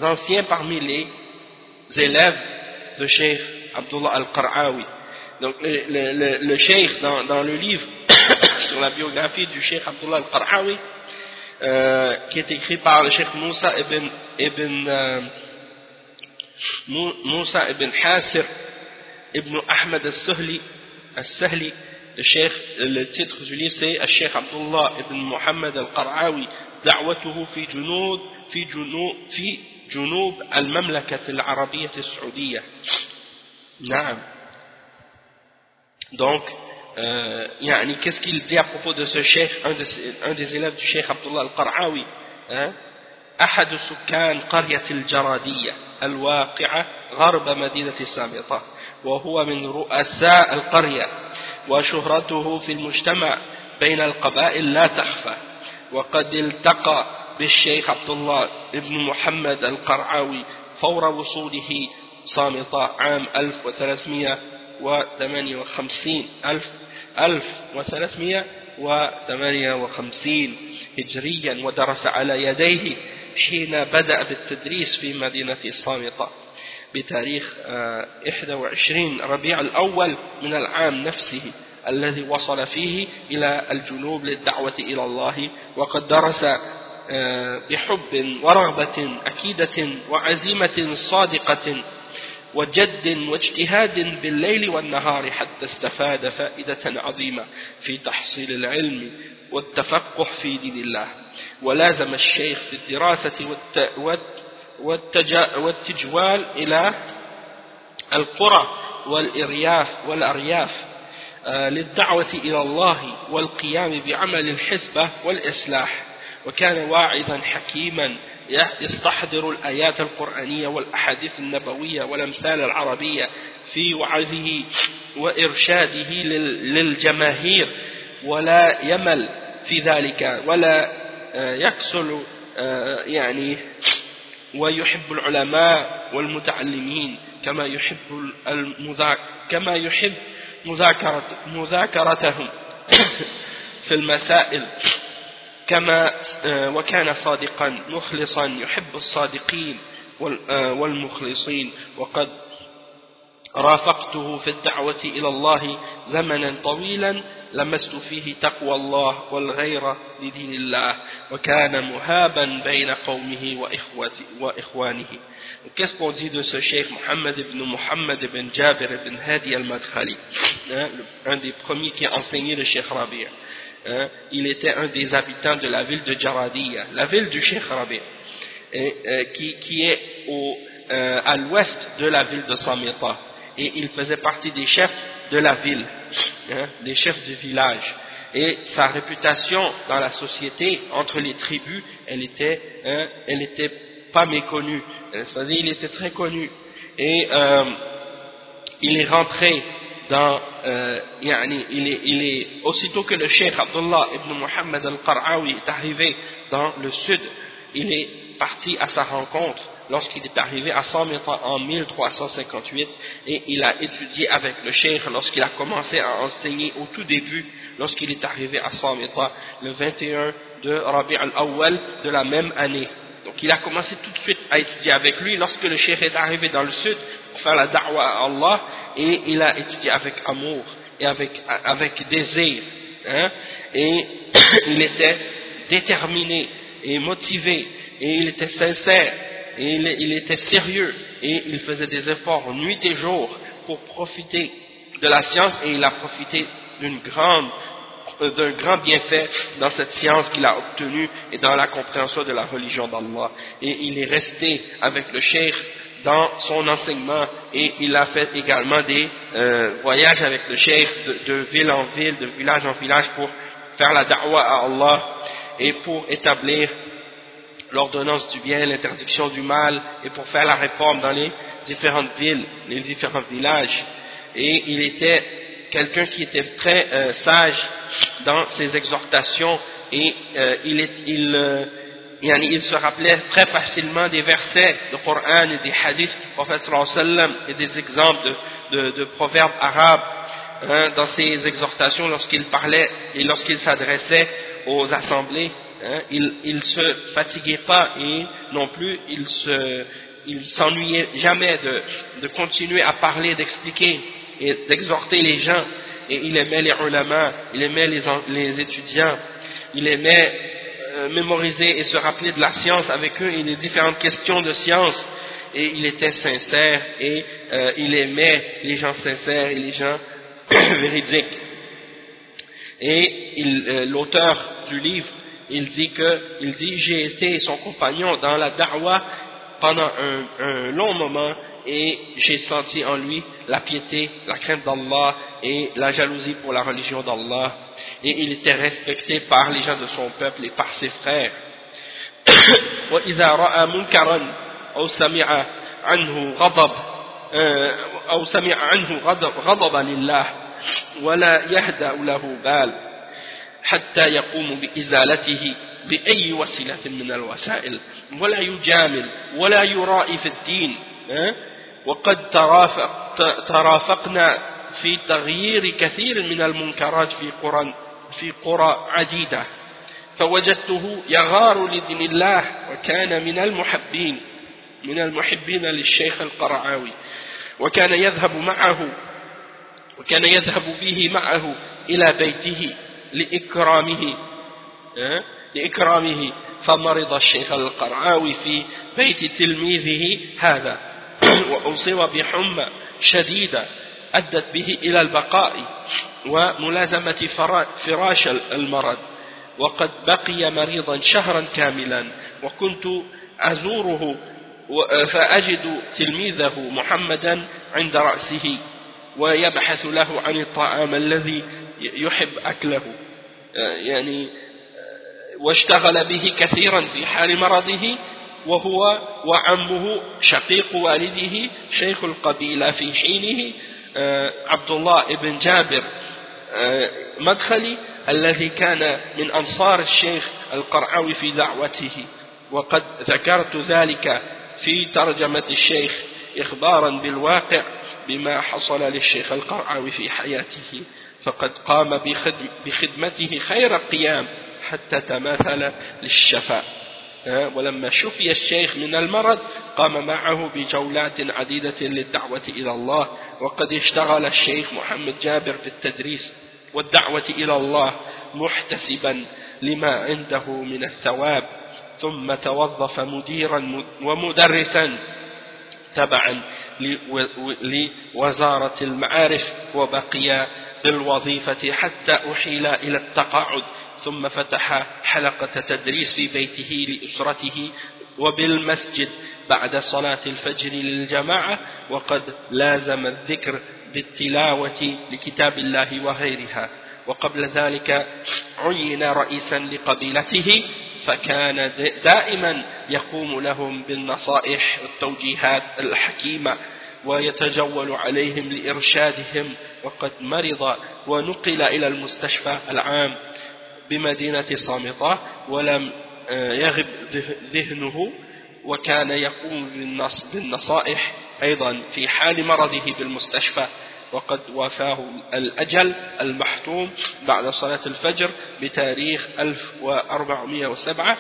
anciens parmi les élèves de cheikh Abdullah al-Qar'awi. Donc le, le, le, cheikh dans, dans, le livre sur la biographie du cheikh Abdullah al-Qar'awi, euh, qui est écrit par le cheikh Moussa ibn ibn euh, Moussa ibn Hasir ibn Ahmed al-Sahli al-Sahli le, le titre du livre c'est عبد الله ibn محمد القرعاوي دعوته في جنوب في جنوب في جنوب المملكة العربية السعودية نعم donc euh, qu'est-ce qu'il dit à propos de ce cheikh un, de, un des élèves du cheikh Abdullah al-Qar'awi أحد سكان قرية الجرادية الواقعة غرب مدينة سامطة وهو من رؤساء القرية وشهرته في المجتمع بين القبائل لا تخفى وقد التقى بالشيخ عبد الله بن محمد القرعاوي فور وصوله صامطة عام 1358 1358 هجريا ودرس على يديه حين بدأ بالتدريس في مدينة الصامتة بتاريخ 21 آه، ربيع الأول من العام نفسه الذي وصل فيه إلى الجنوب للدعوة إلى الله وقد درس آه، بحب ورغبة أكيدة وعزيمة صادقة وجد واجتهاد بالليل والنهار حتى استفاد فائدة عظيمة في تحصيل العلم والتفقه في دين الله. ولازم الشيخ في الدراسة والتجوال إلى القرى والإرياف والأرياف آه، للدعوة إلى الله والقيام بعمل الحسبة والإصلاح. وكان واعظا حكيما يستحضر الآيات القرآنية والأحاديث النبوية والأمثال العربية في وعظه وإرشاده للجماهير ولا يمل في ذلك ولا يكسل يعني ويحب العلماء والمتعلمين كما يحب كما يحب مذاكرتهم في المسائل. كما وكان صادقا مخلصا يحب الصادقين والمخلصين. وقد رافقته في الدعوة إلى الله زمنا طويلا لمست فيه تقوى الله والغير لدين الله. وكان مهابا بين قومه وإخوانه. Qu'est-ce qu'on dit de ce cheikh Mohammed ibn Mohammed ibn Jabir ibn Hadi al-Madkhali un des premiers qui a enseigné le cheikh Rabi' hein, il était un des habitants de la ville de Jaradiya la ville du cheikh Rabi' euh, qui, qui est au, euh, à l'ouest de la ville de Samita et il faisait partie des chefs de la ville, hein, des chefs du village. Et sa réputation dans la société, entre les tribus, elle était, hein, elle n'était pas méconnue. C'est-à-dire, il était très connu. Et euh, il est rentré dans, euh, il, est, il est, aussitôt que le cheikh Abdullah ibn Muhammad al-Qar'awi est arrivé dans le sud, il est parti à sa rencontre lorsqu'il est arrivé à 100 en 1358 et il a étudié avec le cheikh lorsqu'il a commencé à enseigner au tout début lorsqu'il est arrivé à 100 le 21 de Rabi al-Awwal de la même année. Donc il a commencé tout de suite à étudier avec lui lorsque le cheikh est arrivé dans le sud pour faire la da'wa à Allah et il a étudié avec amour et avec, avec désir hein, et il était déterminé et motivé et il était sincère et il, était sérieux et il faisait des efforts nuit et jour pour profiter de la science et il a profité d'une grande d'un grand bienfait dans cette science qu'il a obtenue et dans la compréhension de la religion d'Allah. Et il est resté avec le cheikh dans son enseignement et il a fait également des euh, voyages avec le cheikh de, de, ville en ville, de village en village pour faire la da'wa à Allah et pour établir l'ordonnance du bien, l'interdiction du mal, et pour faire la réforme dans les différentes villes, les différents villages. Et il était quelqu'un qui était très euh, sage dans ses exhortations, et euh, euh, il, se rappelait très facilement des versets du Coran et des hadiths du prophète et des exemples de, de, de proverbes arabes hein, dans ses exhortations lorsqu'il parlait et lorsqu'il s'adressait aux assemblées Hein, il ne se fatiguait pas et non plus il se il s'ennuyait jamais de, de, continuer à parler, d'expliquer et d'exhorter les gens et il aimait les ulama, il aimait les, les étudiants, il aimait euh, mémoriser et se rappeler de la science avec eux et les différentes questions de science et il était sincère et euh, il aimait les gens sincères et les gens véridiques. Et euh, l'auteur du livre il dit que, il dit, j'ai été son compagnon dans la da'wa pendant un, long moment et j'ai senti en lui la piété, la crainte d'Allah et la jalousie pour la religion d'Allah et il était respecté par les gens de son peuple et par ses frères. وإذا رأى منكرا أو سمع عنه غضب أو سمع عنه غضب, غضب لله ولا يهدأ له بال حتى يقوم بإزالته بأي وسيلة من الوسائل ولا يجامل ولا يرائي في الدين وقد ترافق ترافقنا في تغيير كثير من المنكرات في قرى في قرى عديدة. فوجدته يغار لدين الله وكان من المحبين من المحبين للشيخ القرعاوي وكان يذهب معه وكان يذهب به معه إلى بيته لإكرامه لإكرامه فمرض الشيخ القرعاوي في بيت تلميذه هذا. وأصيب بحمى شديدة أدت به إلى البقاء وملازمة فراش المرض. وقد بقي مريضا شهرا كاملا وكنت أزوره فأجد تلميذه محمدا عند رأسه ويبحث له عن الطعام الذي يحب أكله. يعني واشتغل به كثيرا في حال مرضه وهو وعمه شقيق والده شيخ القبيلة في حينه عبد الله بن جابر مدخلي الذي كان من أنصار الشيخ القرعاوي في دعوته. وقد ذكرت ذلك في ترجمة الشيخ إخبارا بالواقع بما حصل للشيخ القرعاوي في حياته. فقد قام بخدمته خير القيام. حتى تماثل للشفاء. ولما شفي الشيخ من المرض قام معه بجولات عديدة للدعوة إلى الله وقد اشتغل الشيخ محمد جابر بالتدريس والدعوة إلى الله محتسبا لما عنده من الثواب ثم توظف مديرا ومدرسا تبعا لوزارة المعارف وبقي بالوظيفة حتى أحيل إلى التقاعد ثم فتح حلقة تدريس في بيته لأسرته وبالمسجد بعد صلاة الفجر للجماعة وقد لازم الذكر بالتلاوة لكتاب الله وغيرها. وقبل ذلك عين رئيسا لقبيلته فكان دائما يقوم لهم بالنصائح والتوجيهات الحكيمة ويتجول عليهم لإرشادهم وقد مرض ونقل إلى المستشفى العام بمدينة صامتة ولم آه، يغب ذهنه وكان يقوم بالنصائح أيضا في حال مرضه بالمستشفى. وقد وافاه الأجل المحتوم بعد صلاة الفجر بتاريخ 1407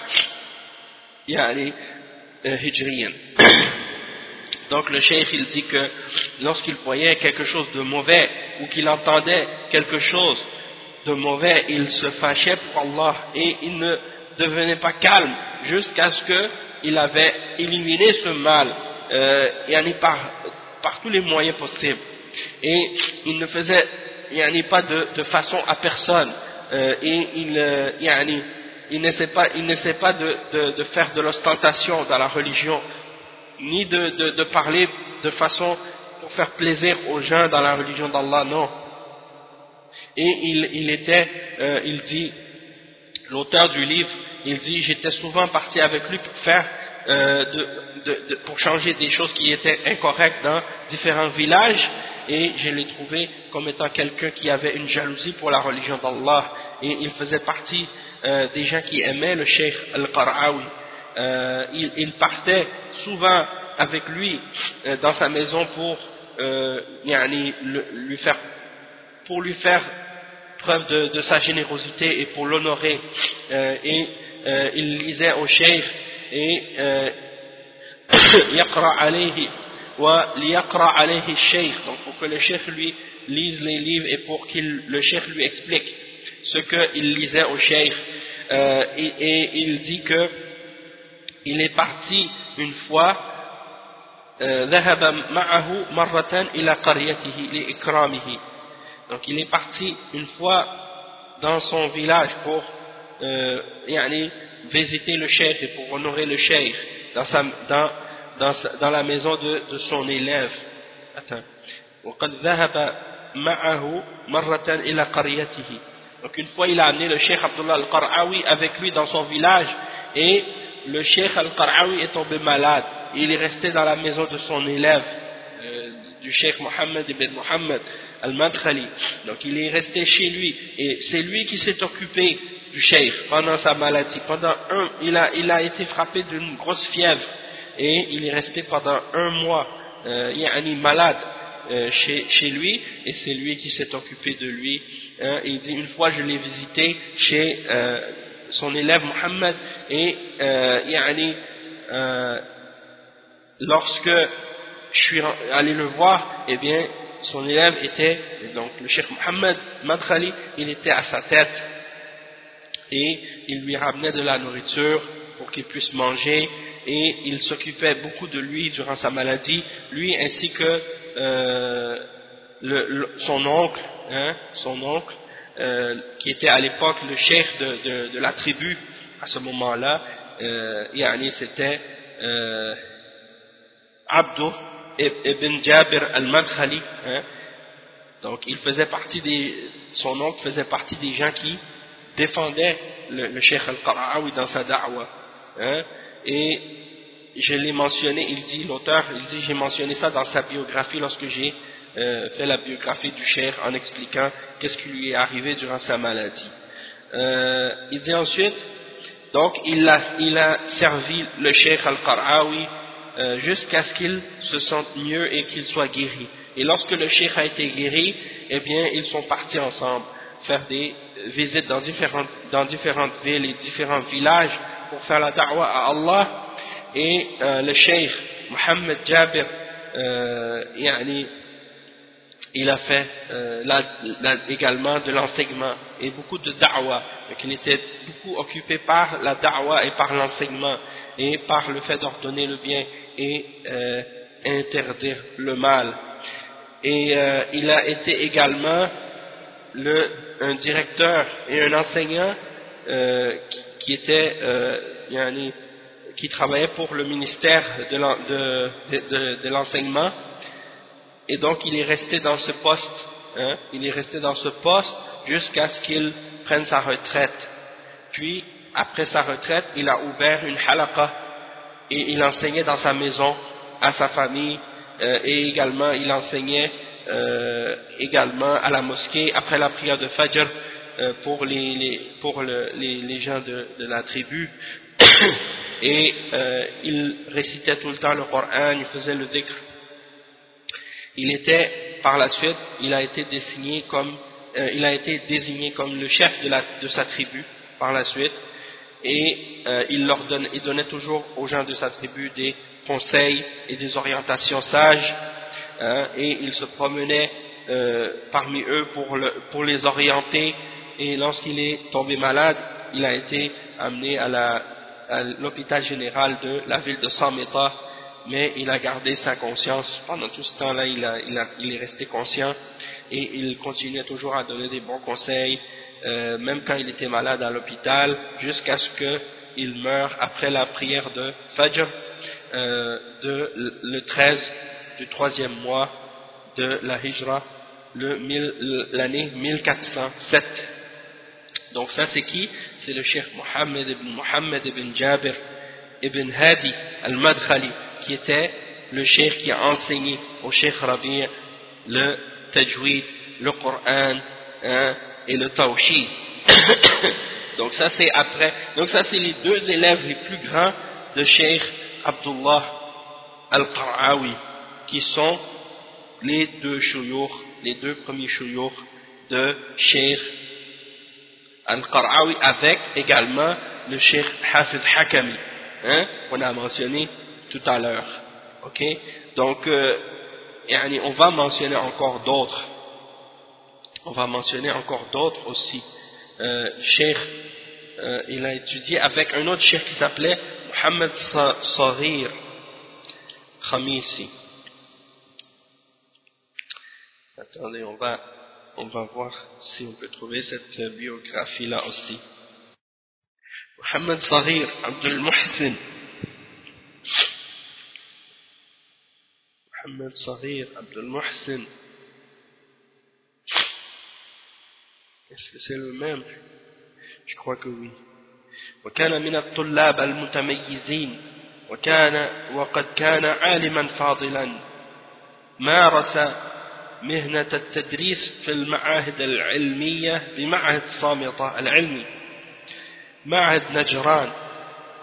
يعني آه، هجريا. Donc le cheikh il dit que lorsqu'il voyait quelque chose de mauvais ou qu'il entendait quelque chose de mauvais, il se fâchait pour Allah et il ne devenait pas calme jusqu'à ce qu'il avait éliminé ce mal euh, par, par tous les moyens possibles. Et il ne faisait pas de, façon à personne euh, et il, euh, il n'essaie pas, il pas de, faire de l'ostentation dans la religion ni de, de, de, parler de façon pour faire plaisir aux gens dans la religion d'Allah, non. Et il, il était, euh, il dit, l'auteur du livre, il dit, j'étais souvent parti avec lui pour faire, euh, de, de, pour changer des choses qui étaient incorrectes dans différents villages, et je l'ai trouvé comme étant quelqu'un qui avait une jalousie pour la religion d'Allah, et il faisait partie euh, des gens qui aimaient le Cheikh Al-Qar'awi. Euh, il, il, partait souvent avec lui euh, dans sa maison pour euh, lui faire pour lui faire preuve de, de sa générosité et pour l'honorer et il lisait au cheikh et yaqra alayhi wa liyaqra alayhi cheikh donc pour que le cheikh lui lise les livres et pour que le cheikh lui explique ce qu'il lisait au cheikh et, et il dit que il est parti une fois ذهب معه مرة إلى قريته لإكرامه donc il est parti une fois dans son village pour euh, y aller visiter le cheikh et pour honorer le cheikh dans, la maison de, son élève. Donc une fois il a amené le cheikh Abdullah al-Qar'awi avec lui dans son village et le cheikh al-Qar'awi est tombé malade. Il est resté dans la maison de son élève. Euh, du cheikh Mohammed ibn Mohammed Al-Madkhali. Donc il est resté chez lui et c'est lui qui s'est occupé du cheikh pendant sa maladie. Pendant un, il a, il a été frappé d'une grosse fièvre et il est resté pendant un mois, euh, malade. Euh, chez, chez, lui et c'est lui qui s'est occupé de lui hein. il dit une fois je l'ai visité chez euh, son élève Mohammed et euh, euh, lorsque je suis allé le voir eh bien son élève était donc le cheikh Mohammed Madkhali il était à sa tête. Et il lui ramenait de la nourriture pour qu'il puisse manger. Et il s'occupait beaucoup de lui durant sa maladie. Lui ainsi que euh, son oncle hein, son oncle euh, qui était à l'époque le chef de, la tribu à ce moment-là, euh, c'était euh, Abdou ibn Jabir al-Madkhali. Hein. Donc il faisait partie des, son oncle faisait partie des gens qui défendaient le, le Cheikh al-Qara'awi dans sa da'wa. Hein. Et je l'ai mentionné, il dit, l'auteur, il dit, j'ai mentionné ça dans sa biographie lorsque j'ai euh, fait la biographie du cher en expliquant qu'est-ce qui lui est arrivé durant sa maladie. euh, il dit ensuite, donc il a, il a servi le Cheikh Al-Qar'awi euh, jusqu'à ce qu'il se sente mieux et qu'il soit guéri. Et lorsque le Cheikh a été guéri, eh bien, ils sont partis ensemble faire des visites dans différentes, dans différentes villes et différents villages pour faire la da'wah à Allah. Et euh, le Cheikh Mohammed Jabir, euh, il a fait également de l'enseignement et beaucoup de da'wah. Donc il était beaucoup occupé par la da'wah et par l'enseignement et par le fait d'ordonner le bien et euh, interdire le mal. Et euh, il a été également le, un directeur et un enseignant euh, qui, était qui travaillait pour le ministère de l'enseignement et donc il est resté dans ce poste hein, il est resté dans ce poste jusqu'à ce qu'il prenne sa retraite puis après sa retraite il a ouvert une halaqa il enseignait dans sa maison à sa famille euh, et également il enseignait euh, également à la mosquée après la prière de Fajr euh, pour les, pour le, les, gens de, la tribu et il récitait tout le temps le Coran, il faisait le dhikr. Il était par la suite, il a été désigné comme il a été désigné comme le chef de, la, de sa tribu par la suite et euh, il leur donnait toujours aux gens de sa tribu des conseils et des orientations sages Hein, et il se promenait euh, parmi eux pour, le, pour les orienter. Et lorsqu'il est tombé malade, il a été amené à l'hôpital général de la ville de Sameta, mais il a gardé sa conscience. Pendant tout ce temps-là, il, il, est resté conscient. Et il continuait toujours à donner des bons conseils, euh, même quand il était malade à l'hôpital, jusqu'à ce qu'il meure après la prière de Fajr euh, le 13 du troisième mois de la Hijra, l'année 1407. Donc ça c'est qui? C'est le Cheikh Mohammed ibn Mohammed ibn Jabir ibn Hadi al-Madkhali, qui était le Cheikh qui a enseigné au Cheikh Rabi' le Tajwid, le Coran hein, et le Tawhid. Donc ça c'est après, donc ça c'est les deux élèves les plus grands de Cheikh Abdullah al-Qar'awi qui sont les deux chouyours, les deux premiers chouyours de Sheikh Al-Qar'awi avec également le Sheikh Hafiz Hakami, hein, qu'on a mentionné tout à l'heure. Ok? Donc, euh, on va mentionner encore d'autres. On va mentionner encore d'autres aussi. Euh, Sheikh, euh, il a étudié avec un autre Sheikh qui s'appelait Mohamed Sarir Khamisi. Attendez, on va, on va voir si on peut trouver cette biographie-là aussi. Mohamed Sahir Abdul Muhsin. Mohamed Sahir Abdul Muhsin. Est-ce que c'est le même Je crois que oui. وكان من الطلاب المتميزين وكان وقد كان عالما فاضلا مارس مهنة التدريس في المعاهد العلمية بمعهد صامتة العلمي معهد نجران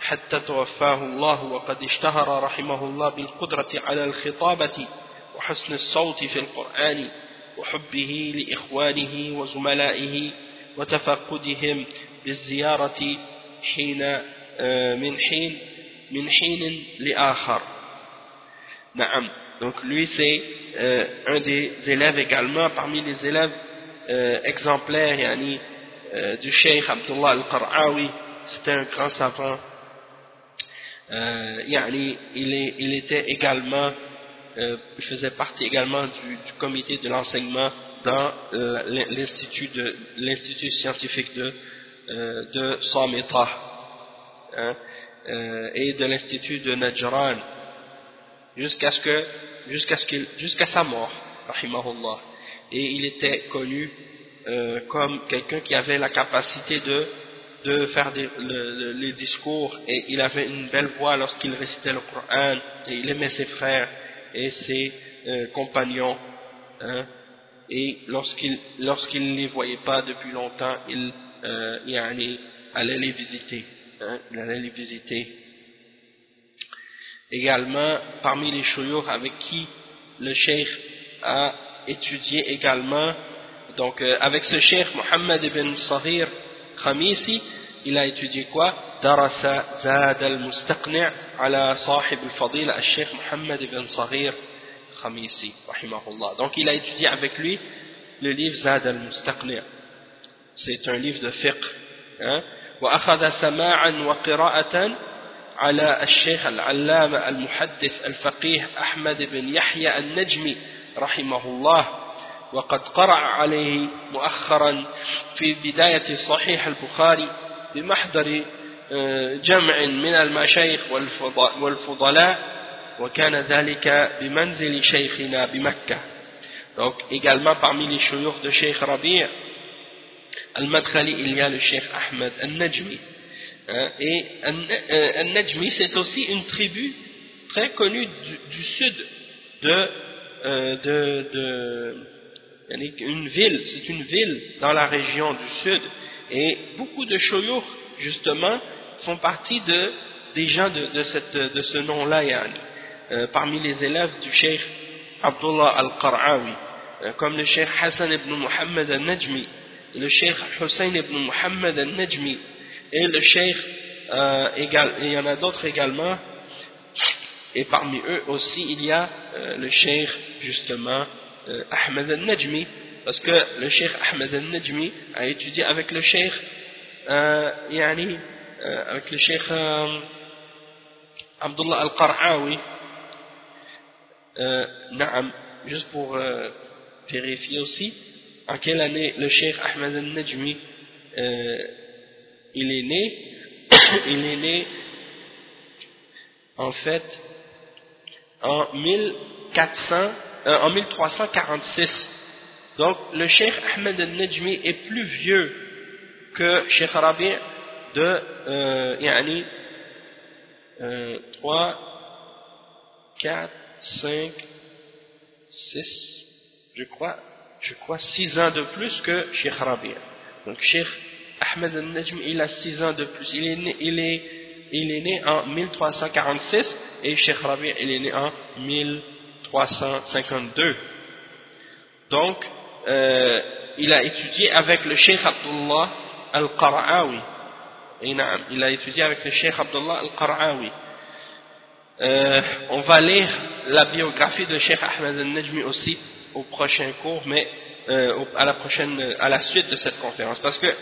حتى توفاه الله وقد اشتهر رحمه الله بالقدرة على الخطابة وحسن الصوت في القرآن وحبه لإخوانه وزملائه وتفقدهم بالزيارة حين آه، من حين من حين لآخر نعم Donc lui c'est euh, un des élèves également, parmi les élèves euh, exemplaires yani, euh, du Cheikh Abdullah al-Qar'awi, c'était un grand savant. Euh, yani, il, est, il était également, euh, il faisait partie également du, comité de l'enseignement dans l'institut de l'institut scientifique de euh, Samita hein, et de l'institut de Najran jusqu'à ce que sa mort, rahimahullah. Et il était connu euh, comme quelqu'un qui avait la capacité de, de faire les discours et il avait une belle voix lorsqu'il récitait le Coran et il aimait ses frères et ses euh, compagnons. Hein, et lorsqu'il lorsqu'il ne les voyait pas depuis longtemps, il euh, yani, allait les visiter. Hein, il allait les visiter. Également, parmi les chouyours avec qui le cheikh a étudié également, donc euh, avec ce cheikh Mohammed ibn Sahir Khamisi, il a étudié quoi? درس زاد المستقنع على صاحب الفضيلة الشيخ محمد بن صغير خميسي رحمه الله. Donc il a étudié avec lui le livre زاد المستقنع c'est un livre de fiqh hein. وأخذ سماعا وقراءة على الشيخ العلامة المحدث الفقيه أحمد بن يحيى النجمي رحمه الله وقد قرأ عليه مؤخرا في بداية صحيح البخاري بمحضر جمع من المشايخ والفضلاء وكان ذلك بمنزل شيخنا بمكة donc également parmi les chouyours de Sheikh Rabi' Al-Madkhali il y a le Sheikh Ahmed Al-Najmi hein, et euh, Al-Najmi c'est aussi une tribu très connue du, du sud de, euh, de, de une ville, c'est une ville dans la région du sud et beaucoup de chouyours justement font partie de, des gens de, ce nom-là, euh, parmi les élèves du cheikh Abdullah al-Qar'awi, euh, comme le cheikh Hassan ibn Muhammad al-Najmi, le cheikh Hussein ibn Muhammad al-Najmi, et le cheikh, euh, égal, et il y en a d'autres également, et parmi eux aussi il y a le cheikh justement Ahmed al-Najmi, parce que le cheikh Ahmed al-Najmi a étudié avec le cheikh euh, yani, euh, avec le cheikh euh, Abdullah al-Qar'awi. Euh, naam, juste pour euh, vérifier aussi en quelle année le cheikh Ahmed al-Najmi il est né? Il est né en fait en 1400 euh, en 1346 donc le cheikh Ahmed al-Najmi est plus vieux que Cheikh Rabi' de euh, euh, 3, 4, 5, 6, je crois, je crois 6 ans de plus que Cheikh Rabi'. Donc Cheikh Ahmed al-Najm, il a 6 ans de plus. Il est né, il est, il est né en 1346 et Cheikh Rabi' il est né en 1352. Donc, euh, il a étudié avec le Cheikh Abdullah al-Qara'awi il a étudié avec le Cheikh Abdullah al-Qar'awi. Euh, on va lire la biographie de Cheikh Ahmed al-Najmi aussi au prochain cours, mais euh, à la prochaine, à la suite de cette conférence, parce que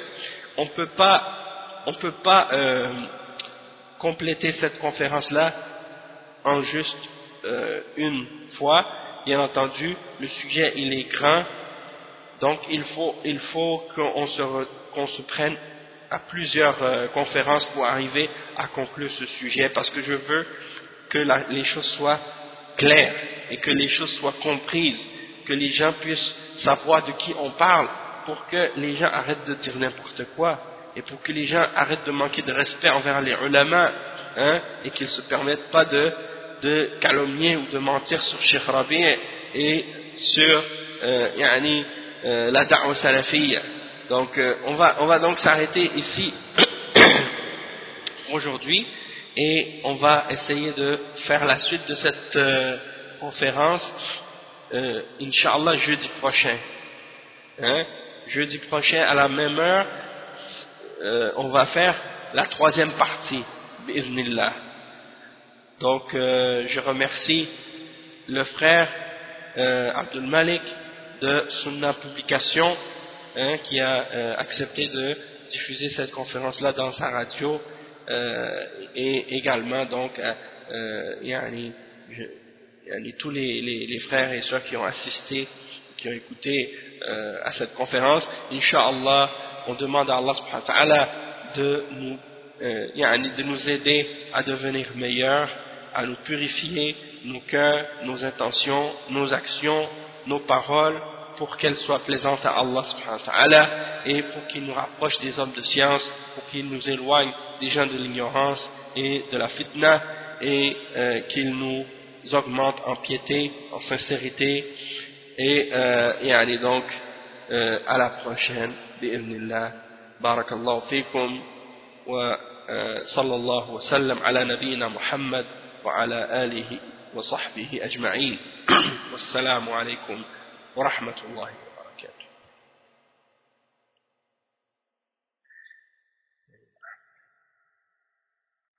on peut pas, on peut pas euh, compléter cette conférence-là en juste une fois. Bien entendu, le sujet il est grand, donc il faut, il faut qu'on se, qu'on se prenne à plusieurs euh, conférences pour arriver à conclure ce sujet parce que je veux que les choses soient claires et que les choses soient comprises, que les gens puissent savoir de qui on parle pour que les gens arrêtent de dire n'importe quoi et pour que les gens arrêtent de manquer de respect envers les ulama hein, et qu'ils ne se permettent pas de, de, calomnier ou de mentir sur Sheikh Rabi et sur euh, yani, euh, la salafiyya donc euh, on, va, on va donc s'arrêter ici aujourd'hui et on va essayer de faire la suite de cette euh, conférence, euh, Inch'Allah, jeudi prochain. Hein? Jeudi prochain, à la même heure, euh, on va faire la troisième partie, bi'idhnillah. Donc, je remercie le frère Abdul Malik de Sunna Publication Qui a euh, accepté de diffuser cette conférence-là dans sa radio euh, et également donc euh, yani, tous les, frères et sœurs qui ont assisté, qui ont écouté à cette conférence. Inch'Allah, on demande à Allah subhanahu wa ta'ala de nous, de nous aider à devenir meilleurs, à nous purifier nos cœurs, nos intentions, nos actions, nos paroles, pour qu'elle soit plaisante à Allah subhanahu wa ta'ala et pour qu'il nous rapproche des hommes de science, pour qu'il nous éloigne des gens de l'ignorance et de la fitna et euh, qu'il nous augmente en piété, en sincérité et, euh, et allez donc euh, à la prochaine, bi'idhnillah. بارك الله فيكم وصلى الله وسلم على نبينا محمد وعلى آله وصحبه أجمعين والسلام عليكم ورحمة الله.